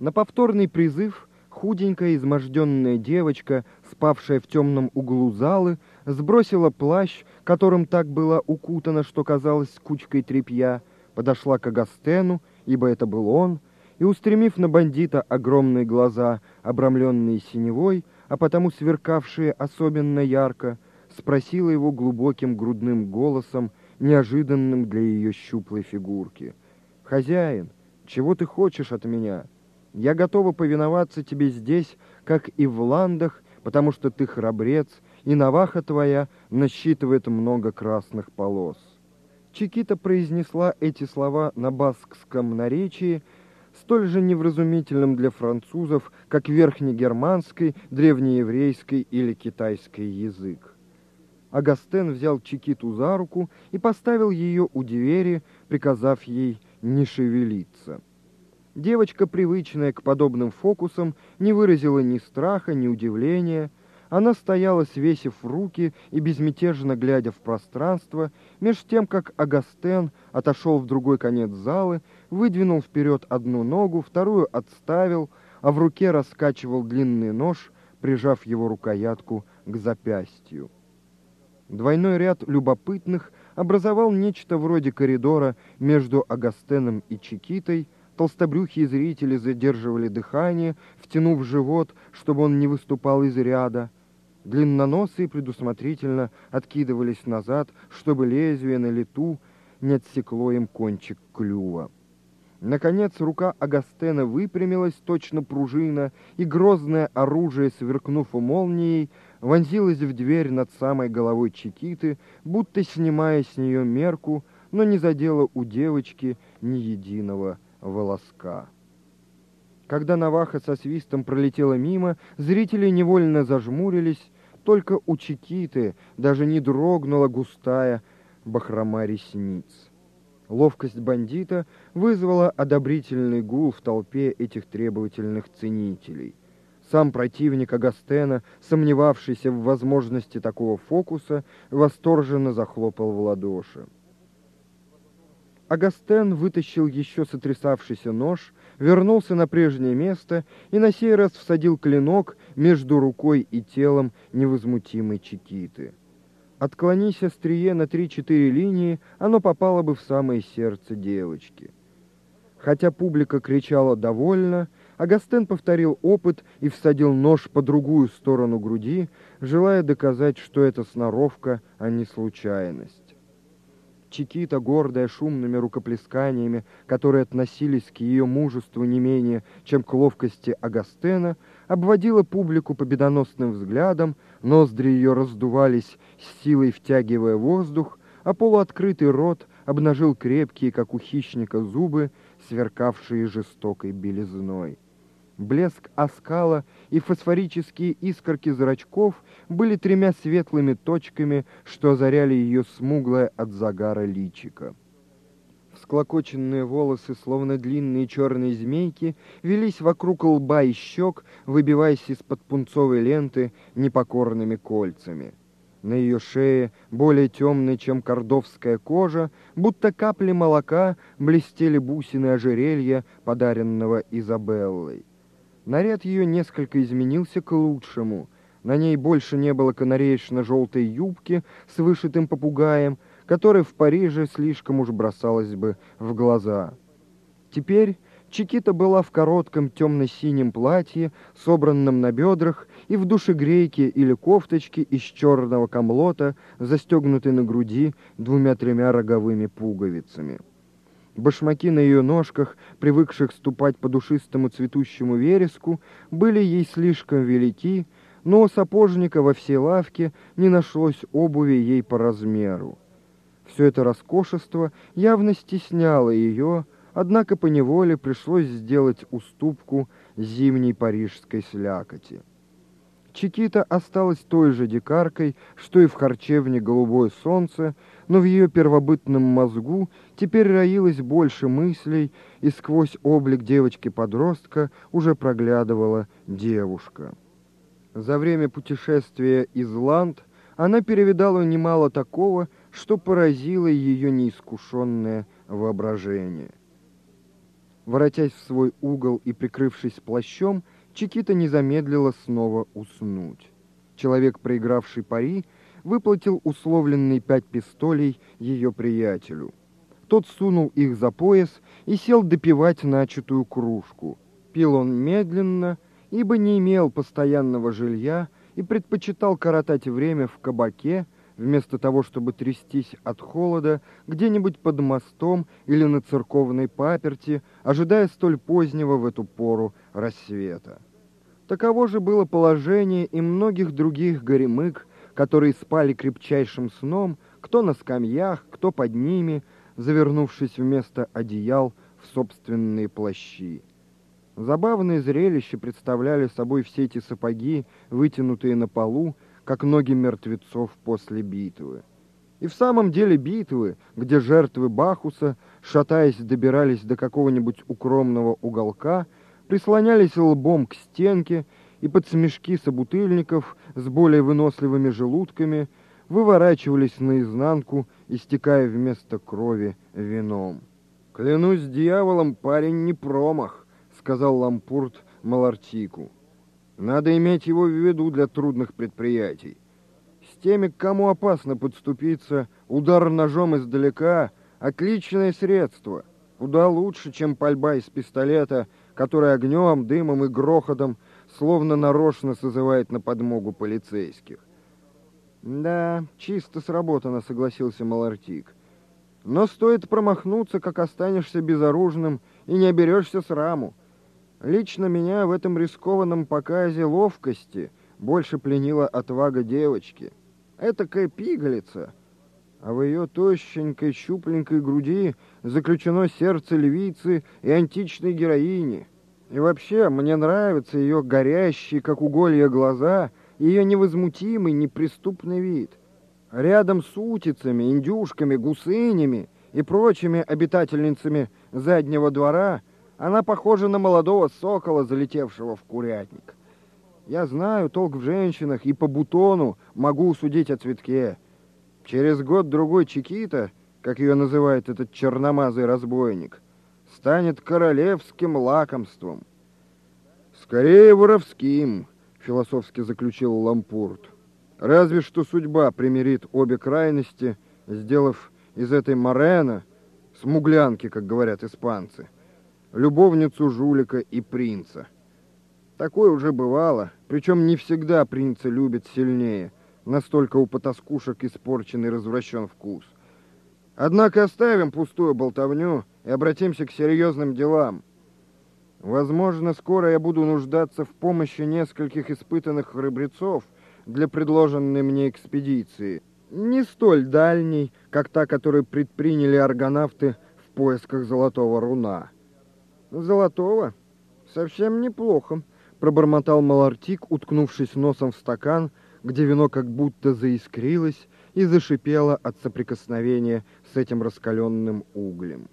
На повторный призыв худенькая изможденная девочка, спавшая в темном углу залы, сбросила плащ, которым так была укутана, что казалось кучкой тряпья, подошла к Агастену, ибо это был он, и, устремив на бандита огромные глаза, обрамленные синевой, а потому сверкавшие особенно ярко, спросила его глубоким грудным голосом, неожиданным для ее щуплой фигурки. «Хозяин, чего ты хочешь от меня? Я готова повиноваться тебе здесь, как и в Ландах, потому что ты храбрец, и наваха твоя насчитывает много красных полос». Чикита произнесла эти слова на баскском наречии, столь же невразумительным для французов, как верхнегерманский, древнееврейский или китайский язык. Агастен взял Чикиту за руку и поставил ее у двери, приказав ей не шевелиться. Девочка, привычная к подобным фокусам, не выразила ни страха, ни удивления. Она стояла, свесив руки и безмятежно глядя в пространство, меж тем, как Агастен отошел в другой конец залы, выдвинул вперед одну ногу, вторую отставил, а в руке раскачивал длинный нож, прижав его рукоятку к запястью. Двойной ряд любопытных образовал нечто вроде коридора между Агастеном и Чикитой. Толстобрюхие зрители задерживали дыхание, втянув живот, чтобы он не выступал из ряда. Длинноносые предусмотрительно откидывались назад, чтобы лезвие на лету не отсекло им кончик клюва. Наконец рука Агастена выпрямилась, точно пружина, и грозное оружие, сверкнув у молнией, вонзилась в дверь над самой головой Чикиты, будто снимая с нее мерку, но не задела у девочки ни единого волоска. Когда Наваха со свистом пролетела мимо, зрители невольно зажмурились, только у Чикиты даже не дрогнула густая бахрома ресниц. Ловкость бандита вызвала одобрительный гул в толпе этих требовательных ценителей. Сам противник Агастена, сомневавшийся в возможности такого фокуса, восторженно захлопал в ладоши. Агастен вытащил еще сотрясавшийся нож, вернулся на прежнее место и на сей раз всадил клинок между рукой и телом невозмутимой Чикиты. Отклонись острие на три-четыре линии, оно попало бы в самое сердце девочки. Хотя публика кричала «довольно», Агастен повторил опыт и всадил нож по другую сторону груди, желая доказать, что это сноровка, а не случайность. Чикита, гордая шумными рукоплесканиями, которые относились к ее мужеству не менее, чем к ловкости Агастена, обводила публику победоносным взглядом, ноздри ее раздувались, с силой втягивая воздух, а полуоткрытый рот обнажил крепкие, как у хищника, зубы, сверкавшие жестокой белизной. Блеск оскала и фосфорические искорки зрачков были тремя светлыми точками, что озаряли ее смуглое от загара личико. Всклокоченные волосы, словно длинные черные змейки, велись вокруг лба и щек, выбиваясь из-под пунцовой ленты непокорными кольцами. На ее шее, более темной, чем кордовская кожа, будто капли молока, блестели бусины ожерелья, подаренного Изабеллой. Наряд ее несколько изменился к лучшему. На ней больше не было канареечно-желтой юбки с вышитым попугаем, которая в Париже слишком уж бросалась бы в глаза. Теперь Чикита была в коротком темно-синем платье, собранном на бедрах, и в душегрейке или кофточке из черного комлота, застегнутой на груди двумя-тремя роговыми пуговицами. Башмаки на ее ножках, привыкших ступать по душистому цветущему вереску, были ей слишком велики, но у сапожника во всей лавке не нашлось обуви ей по размеру. Все это роскошество явно стесняло ее, однако поневоле пришлось сделать уступку зимней парижской слякоти. Чикита осталась той же дикаркой, что и в харчевне «Голубое солнце», но в ее первобытном мозгу теперь роилось больше мыслей, и сквозь облик девочки-подростка уже проглядывала девушка. За время путешествия из Ланд она перевидала немало такого, что поразило ее неискушенное воображение. Воротясь в свой угол и прикрывшись плащом, Чикита не замедлила снова уснуть. Человек, проигравший пари, выплатил условленные пять пистолей ее приятелю. Тот сунул их за пояс и сел допивать начатую кружку. Пил он медленно, ибо не имел постоянного жилья и предпочитал коротать время в кабаке, вместо того, чтобы трястись от холода где-нибудь под мостом или на церковной паперти, ожидая столь позднего в эту пору рассвета. Таково же было положение и многих других горемык, которые спали крепчайшим сном, кто на скамьях, кто под ними, завернувшись вместо одеял в собственные плащи. Забавное зрелище представляли собой все эти сапоги, вытянутые на полу, как ноги мертвецов после битвы. И в самом деле битвы, где жертвы Бахуса, шатаясь, добирались до какого-нибудь укромного уголка, прислонялись лбом к стенке и под смешки собутыльников с более выносливыми желудками выворачивались наизнанку, истекая вместо крови вином. «Клянусь дьяволом, парень не промах», — сказал Лампурт Малартику. Надо иметь его в виду для трудных предприятий. С теми, к кому опасно подступиться, удар ножом издалека — отличное средство. Куда лучше, чем пальба из пистолета, который огнем, дымом и грохотом словно нарочно созывает на подмогу полицейских. «Да, чисто сработано», — согласился Малартик. «Но стоит промахнуться, как останешься безоружным и не оберешься сраму. Лично меня в этом рискованном показе ловкости больше пленила отвага девочки. Этакая пигалица, а в ее тощенькой щупленькой груди заключено сердце львицы и античной героини. И вообще, мне нравятся ее горящие, как уголья, глаза, ее невозмутимый, неприступный вид. Рядом с утицами, индюшками, гусынями и прочими обитательницами заднего двора – она похожа на молодого сокола, залетевшего в курятник. Я знаю толк в женщинах и по бутону могу судить о цветке. Через год-другой Чикита, как ее называет этот черномазый разбойник, станет королевским лакомством. Скорее воровским, философски заключил Лампурт. Разве что судьба примирит обе крайности, сделав из этой Морена смуглянки, как говорят испанцы — любовницу жулика и принца. Такое уже бывало, причем не всегда принца любят сильнее, настолько у потаскушек испорчен и развращен вкус. Однако оставим пустую болтовню и обратимся к серьезным делам. Возможно, скоро я буду нуждаться в помощи нескольких испытанных храбрецов для предложенной мне экспедиции. Не столь дальней, как та, которую предприняли аргонавты в поисках золотого руна. Золотого? Совсем неплохо, пробормотал Малартик, уткнувшись носом в стакан, где вино как будто заискрилось и зашипело от соприкосновения с этим раскаленным углем.